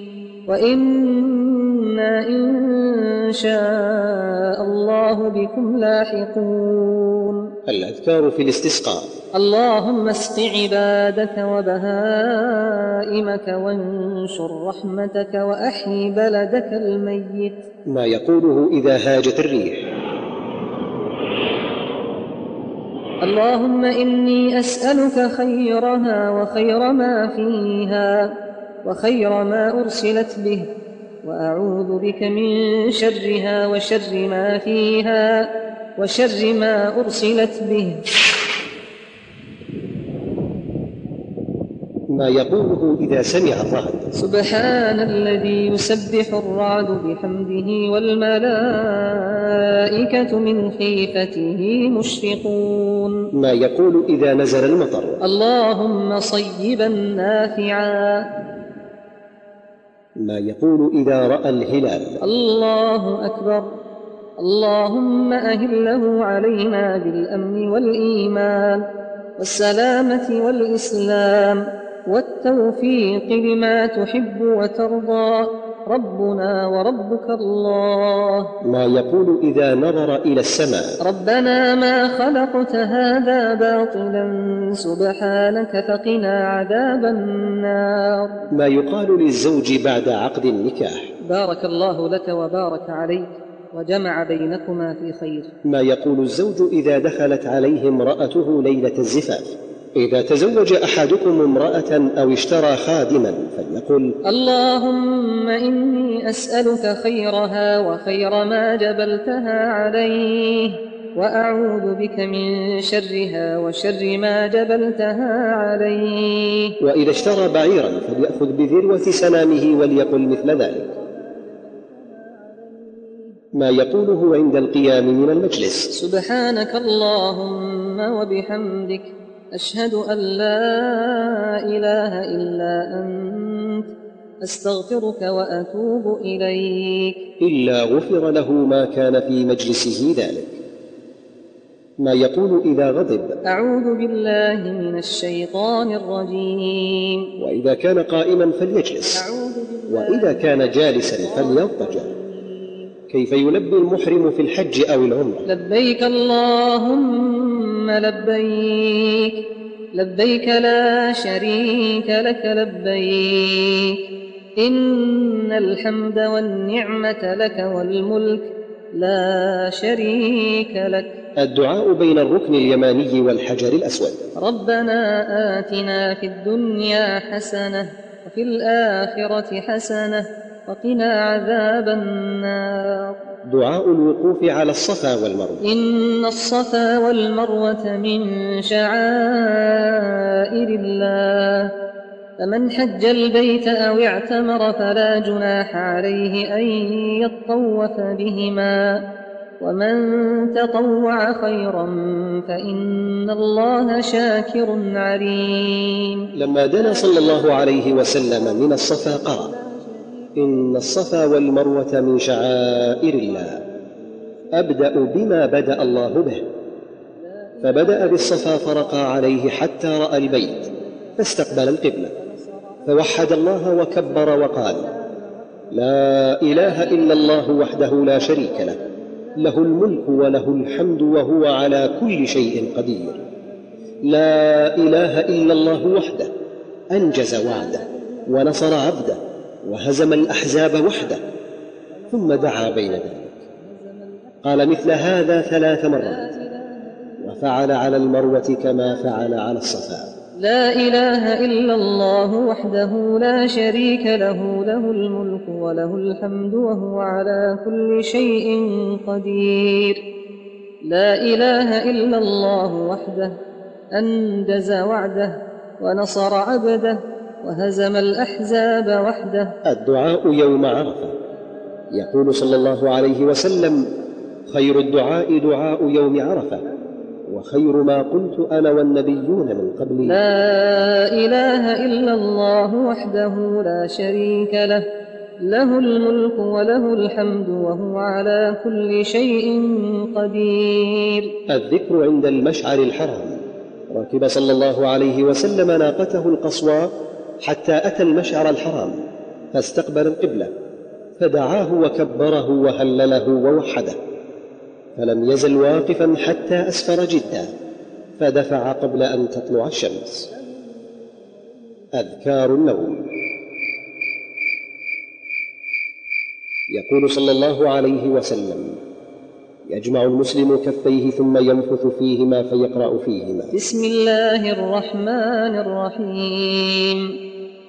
وإنا إن شاء الله بكم لاحقون. الأذكار في الاستسقاء. اللهم اسق عبادك وبهائمك وانشر رحمتك وأحي بلدك الميت. ما يقوله إذا هاجت الريح. اللهم إني أسألك خيرها وخير ما فيها وخير ما أرسلت به وأعوذ بك من شرها وشر ما فيها وشر ما أرسلت به. ما يقوله إذا سمع الرعد سبحان الذي يسبح الرعد بحمده والملائكة من خيفته مشفقون. ما يقول إذا نزل المطر. اللهم صيبا نافعا. ما يقول إذا رأى الهلال. الله أكبر. اللهم أهله علينا بالأمن والإيمان والسلامة والإسلام. والتوفيق لما تحب وترضى ربنا وربك الله. ما يقول إذا نظر إلى السماء. ربنا ما خلقت هذا باطلا سبحانك فقنا عذاب النار. ما يقال للزوج بعد عقد النكاح. بارك الله لك وبارك عليك وجمع بينكما في خير. ما يقول الزوج إذا دخلت عليه امرأته ليلة الزفاف. إذا تزوج أحدكم امرأة أو اشترى خادما فليقل اللهم إني أسألك خيرها وخير ما جبلتها عليه وأعوذ بك من شرها وشر ما جبلتها عليه. وإذا اشترى بعيرا فليأخذ بذروة سنامه وليقل مثل ذلك. ما يقوله عند القيام من المجلس. سبحانك اللهم وبحمدك أشهد أن لا إله إلا أنت أستغفرك وأتوب إليك. إلا غفر له ما كان في مجلسه ذلك. ما يقول إذا غضب. أعوذ بالله من الشيطان الرجيم. وإذا كان قائما فليجلس. أعوذ بالله وإذا كان جالسا فليضطجع. كيف يلبي المحرم في الحج أو العمرة. لبيك اللهم لبيك لبيك لا شريك لك لبيك. إن الحمد والنعمة لك والملك لا شريك لك. الدعاء بين الركن اليماني والحجر الأسود. ربنا آتنا في الدنيا حسنة وفي الآخرة حسنة وقنا عذاب النار. دعاء الوقوف على الصفا والمروة. إن الصفا والمروة من شعائر الله. فمن حج البيت أو اعتمر فلا جناح عليه أن يطوف بهما. ومن تطوع خيرا فإن الله شاكر عليم. لما دنا صلى الله عليه وسلم من الصفا قال إن الصفا والمروة من شعائر الله. أبدأ بما بدأ الله به. فبدأ بالصفا فرقى عليه حتى رأى البيت فاستقبل القبلة فوحد الله وكبر وقال لا إله إلا الله وحده لا شريك له له الملك وله الحمد وهو على كل شيء قدير. لا إله إلا الله وحده أنجز وعده ونصر عبده وهزم الأحزاب وحده ثم دعا بين ذلك. قال مثل هذا ثلاث مرات وفعل على المروة كما فعل على الصفا. لا إله إلا الله وحده لا شريك له له الملك وله الحمد وهو على كل شيء قدير. لا إله إلا الله وحده أنجز وعده ونصر عبده وهزم الأحزاب وحده. الدعاء يوم عرفة. يقول صلى الله عليه وسلم خير الدعاء دعاء يوم عرفة وخير ما قلت أنا والنبيون من قبلي. لا إله إلا الله وحده لا شريك له له الملك وله الحمد وهو على كل شيء قدير. الذكر عند المشعر الحرام. ركب صلى الله عليه وسلم ناقته القصوى حتى أتى المشعر الحرام فاستقبل القبلة فدعاه وكبره وهلله ووحده فلم يزل واقفا حتى أسفر جدا فدفع قبل أن تطلع الشمس. أذكار النوم. يقول صلى الله عليه وسلم يجمع المسلم كفيه ثم ينفث فيهما فيقرأ فيهما. بسم الله الرحمن الرحيم.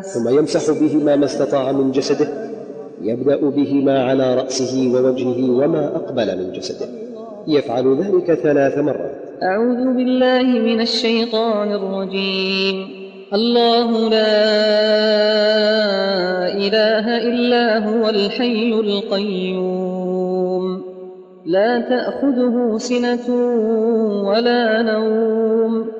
ثم يمسح بهما ما استطاع من جسده يبدأ بهما على رأسه ووجهه وما أقبل من جسده. يفعل ذلك ثلاث مرات. أعوذ بالله من الشيطان الرجيم. الله لا إله إلا هو الحي القيوم. لا تأخذه سنة ولا نوم.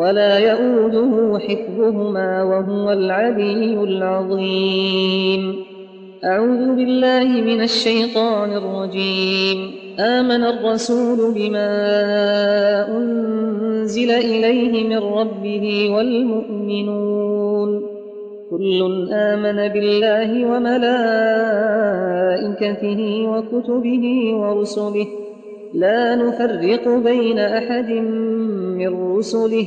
ولا يؤوده حفظهما وهو العلي العظيم. أعوذ بالله من الشيطان الرجيم. آمن الرسول بما أنزل إليه من ربه والمؤمنون. كل آمن بالله وملائكته وكتبه ورسله. لا نفرق بين أحد من رسله.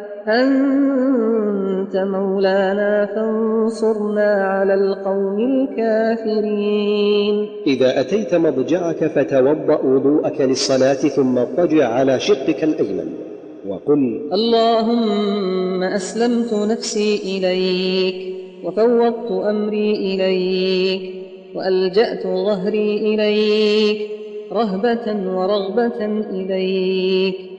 أنت مولانا فانصرنا على القوم الكافرين. إذا أتيت مضجعك فتوضأ وضوءك للصلاة ثم اضطجع على شقك الأيمن وقل اللهم أسلمت نفسي إليك وفوضت أمري إليك وألجأت ظهري إليك رهبة ورغبة إليك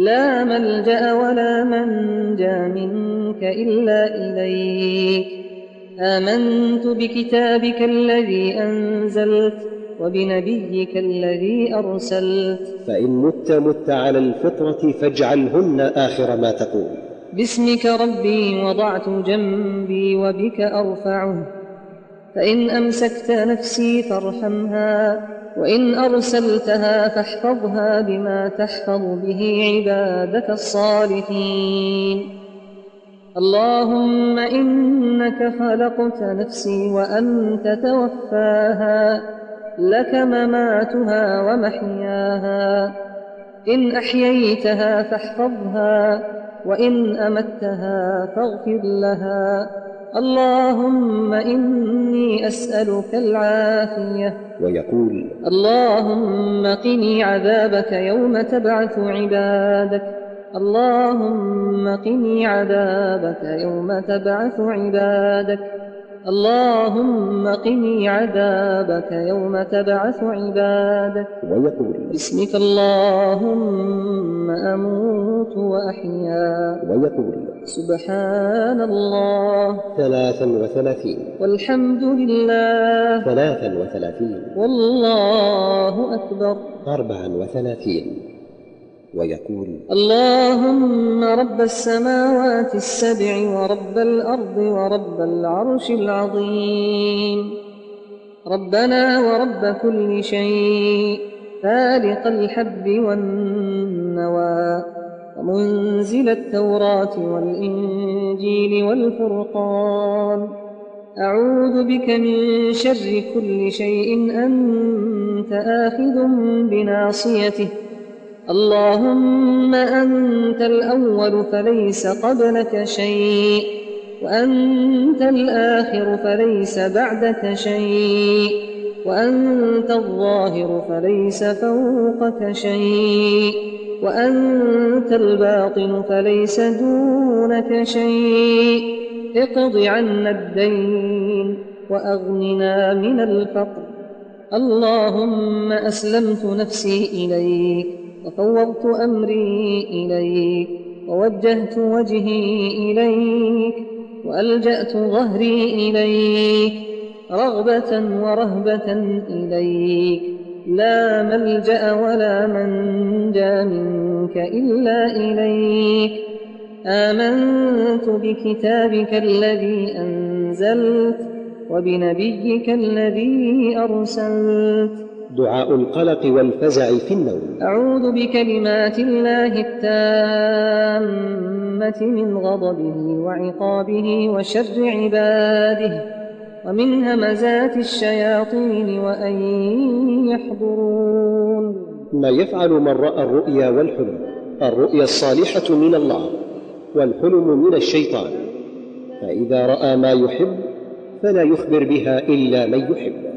لا ملجأ ولا منجى منك إلا إليك. آمنت بكتابك الذي أنزلت وبنبيك الذي أرسلت. فإن مت مت على الفطرة فاجعلهن آخر ما تقول. باسمك ربي وضعت جنبي وبك أرفعه. فإن أمسكت نفسي فارحمها وإن أرسلتها فاحفظها بما تحفظ به عبادك الصالحين. اللهم إنك خلقت نفسي وأنت توفاها لك مماتها ومحياها. إن أحييتها فاحفظها وإن أمتها فاغفر لها. اللهم إني أسألك العافية. ويقول اللهم قني عذابك يوم تبعث عبادك. اللهم قني عذابك يوم تبعث عبادك. اللهم قني عذابك يوم تبعث عبادك. ويقول باسمك اللهم أموت وأحيا. ويقول سبحان الله ثلاثا وثلاثين. والحمد لله. ثلاثا وثلاثين. والله أكبر. أربعا وثلاثين. ويقول اللهم رب السماوات السبع ورب الأرض ورب العرش العظيم. ربنا ورب كل شيء فالق الحب والنوى ومنزل التوراة والإنجيل والفرقان. أعوذ بك من شر كل شيء أنت آخذ بناصيته. اللهم أنت الأول فليس قبلك شيء وأنت الآخر فليس بعدك شيء وأنت الظاهر فليس فوقك شيء وأنت الباطن فليس دونك شيء. اقض عنا الدين وأغننا من الفقر. اللهم أسلمت نفسي إليك. وفوضت أمري إليك ووجهت وجهي إليك وألجأت ظهري إليك رغبة ورهبة إليك لا ملجأ ولا منجى منك إلا إليك آمنت بكتابك الذي أنزلت وبنبيك الذي أرسلت دعاء القلق والفزع في النوم. أعوذ بكلمات الله التامة من غضبه وعقابه وشر عباده ومن همزات الشياطين وأن يحضرون. ما يفعل من رأى الرؤيا والحلم الرؤيا الصالحة من الله والحلم من الشيطان. فإذا رأى ما يحب فلا يخبر بها إلا من يحب.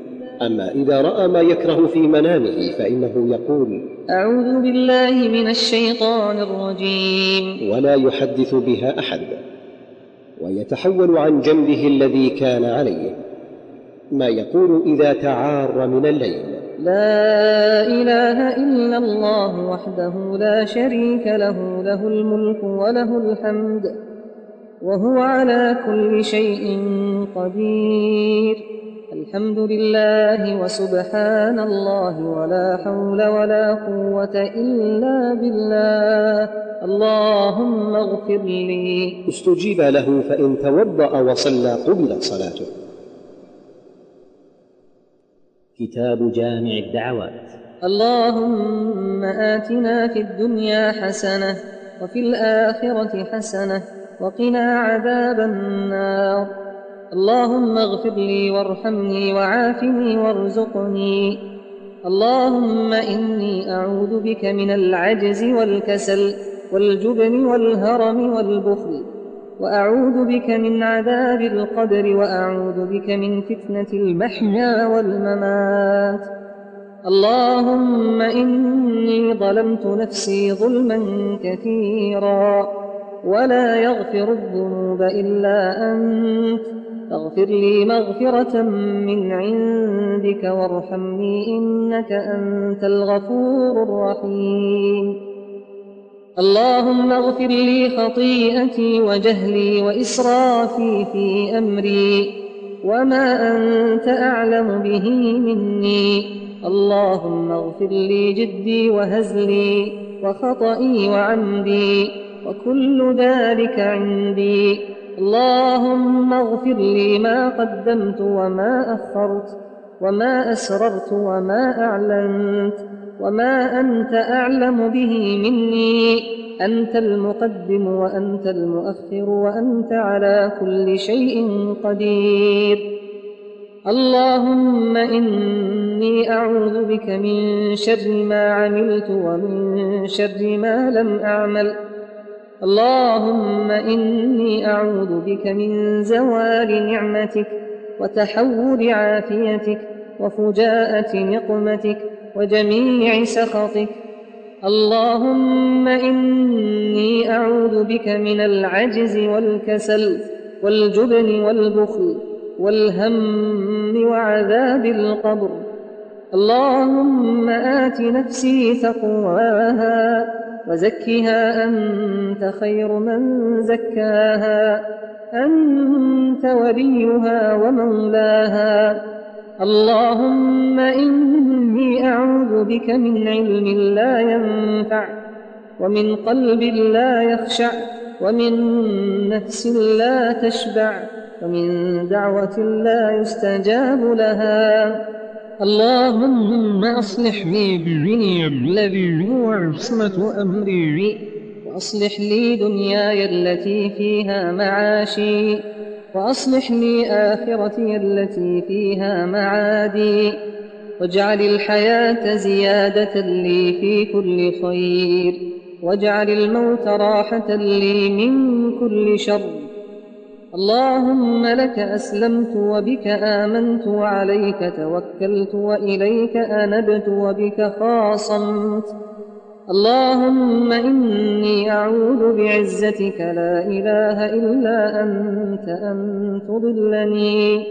أما إذا رأى ما يكره في منامه فإنه يقول أعوذ بالله من الشيطان الرجيم. ولا يحدث بها أحد. ويتحول عن جنبه الذي كان عليه. ما يقول إذا تعار من الليل. لا إله إلا الله وحده لا شريك له. له الملك وله الحمد. وهو على كل شيء قدير. الحمد لله وسبحان الله ولا حول ولا قوة إلا بالله. اللهم اغفر لي. استجيب له فإن توضأ وصلى قبلت صلاته. كتاب جامع الدعوات. اللهم آتنا في الدنيا حسنة وفي الآخرة حسنة وقنا عذاب النار. اللهم اغفر لي وارحمني وعافني وارزقني. اللهم إني أعوذ بك من العجز والكسل والجبن والهرم والبخل وأعوذ بك من عذاب القبر وأعوذ بك من فتنة المحيا والممات. اللهم إني ظلمت نفسي ظلما كثيرا ولا يغفر الذنوب إلا أنت. فاغفر لي مغفرة من عندك وارحمني إنك أنت الغفور الرحيم. اللهم اغفر لي خطيئتي وجهلي وإسرافي في أمري وما أنت أعلم به مني. اللهم اغفر لي جدي وهزلي وخطئي وعمدي وكل ذلك عندي. اللهم اغفر لي ما قدمت وما أخرت وما أسررت وما أعلنت وما أنت أعلم به مني. أنت المقدم وأنت المؤخر وأنت على كل شيء قدير. اللهم إني أعوذ بك من شر ما عملت ومن شر ما لم أعمل. اللهم إني أعوذ بك من زوال نعمتك وتحول عافيتك وفجاءة نقمتك وجميع سخطك. اللهم إني أعوذ بك من العجز والكسل والجبن والبخل والهم وعذاب القبر. اللهم آت نفسي تقواها وزكها أنت خير من زكاها. أنت وليها ومولاها. اللهم إني أعوذ بك من علم لا ينفع ومن قلب لا يخشع ومن نفس لا تشبع ومن دعوة لا يستجاب لها. اللهم أصلح لي ديني الذي هو عصمة أمري وأصلح لي دنياي التي فيها معاشي وأصلح لي آخرتي التي فيها معادي واجعل الحياة زيادة لي في كل خير واجعل الموت راحة لي من كل شر. اللهم لك أسلمت وبك آمنت وعليك توكلت وإليك أنبت وبك خاصمت. اللهم إني أعوذ بعزتك لا إله إلا أنت أن تضلني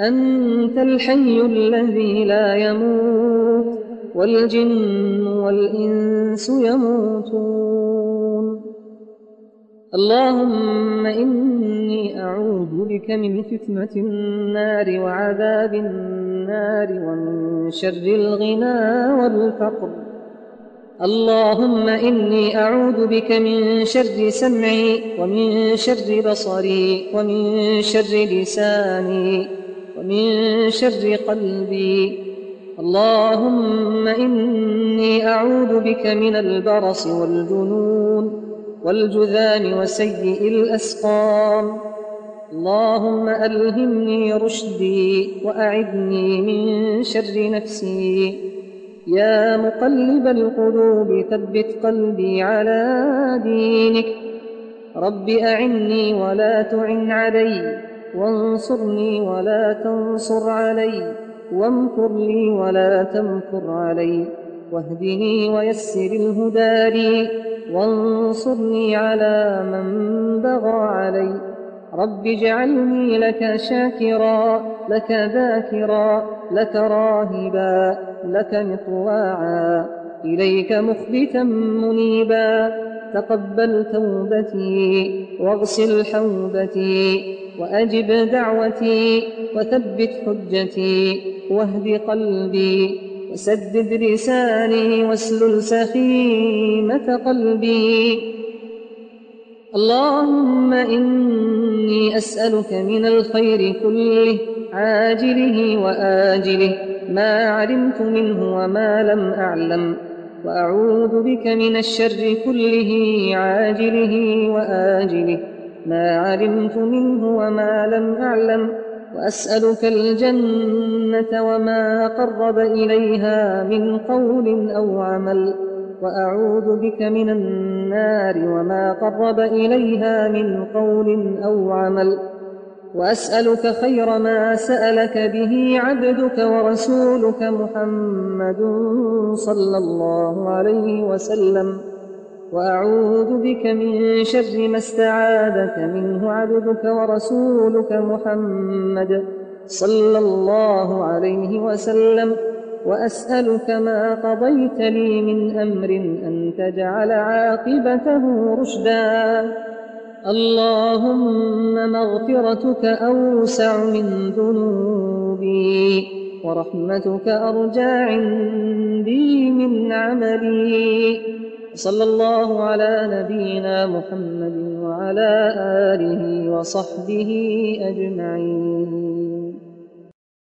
أنت الحي الذي لا يموت والجن والإنس يموتون. اللهم إني أعوذ بك من فتنة النار وعذاب النار ومن شر الغنى والفقر. اللهم إني أعوذ بك من شر سمعي ومن شر بصري ومن شر لساني ومن شر قلبي. اللهم إني أعوذ بك من البرص والجنون. والجذام وسيء الأسقام. اللهم ألهمني رشدي وأعذني من شر نفسي. يا مقلب القلوب ثبت قلبي على دينك. رب أعني ولا تعن علي وانصرني ولا تنصر علي وامكر لي ولا تمكر علي. واهدني ويسر الهدى لي. وانصرني على من بغى علي. رب اجعلني لك شاكرا لك ذاكرا لك راهبا لك مطواعا. إليك مخبتا منيبا. تقبل توبتي واغسل حوبتي وأجب دعوتي وثبت حجتي واهد قلبي وسدد لساني واسلل سخيمة قلبي. اللهم إني أسألك من الخير كله عاجله وآجله ما علمت منه وما لم أعلم. وأعوذ بك من الشر كله عاجله وآجله ما علمت منه وما لم أعلم. وأسألك الجنة وما قرب إليها من قول أو عمل وأعوذ بك من النار وما قرب إليها من قول أو عمل. وأسألك خير ما سألك به عبدك ورسولك محمد صلى الله عليه وسلم. وأعوذ بك من شر ما استعاذك منه عبدك ورسولك محمد صلى الله عليه وسلم وأسألك ما قضيت لي من أمر أن تجعل عاقبته رشدا. اللهم مغفرتك أوسع من ذنوبي ورحمتك أرجى عندي من عملي. صلى الله على نبينا محمد وعلى آله وصحبه أجمعين.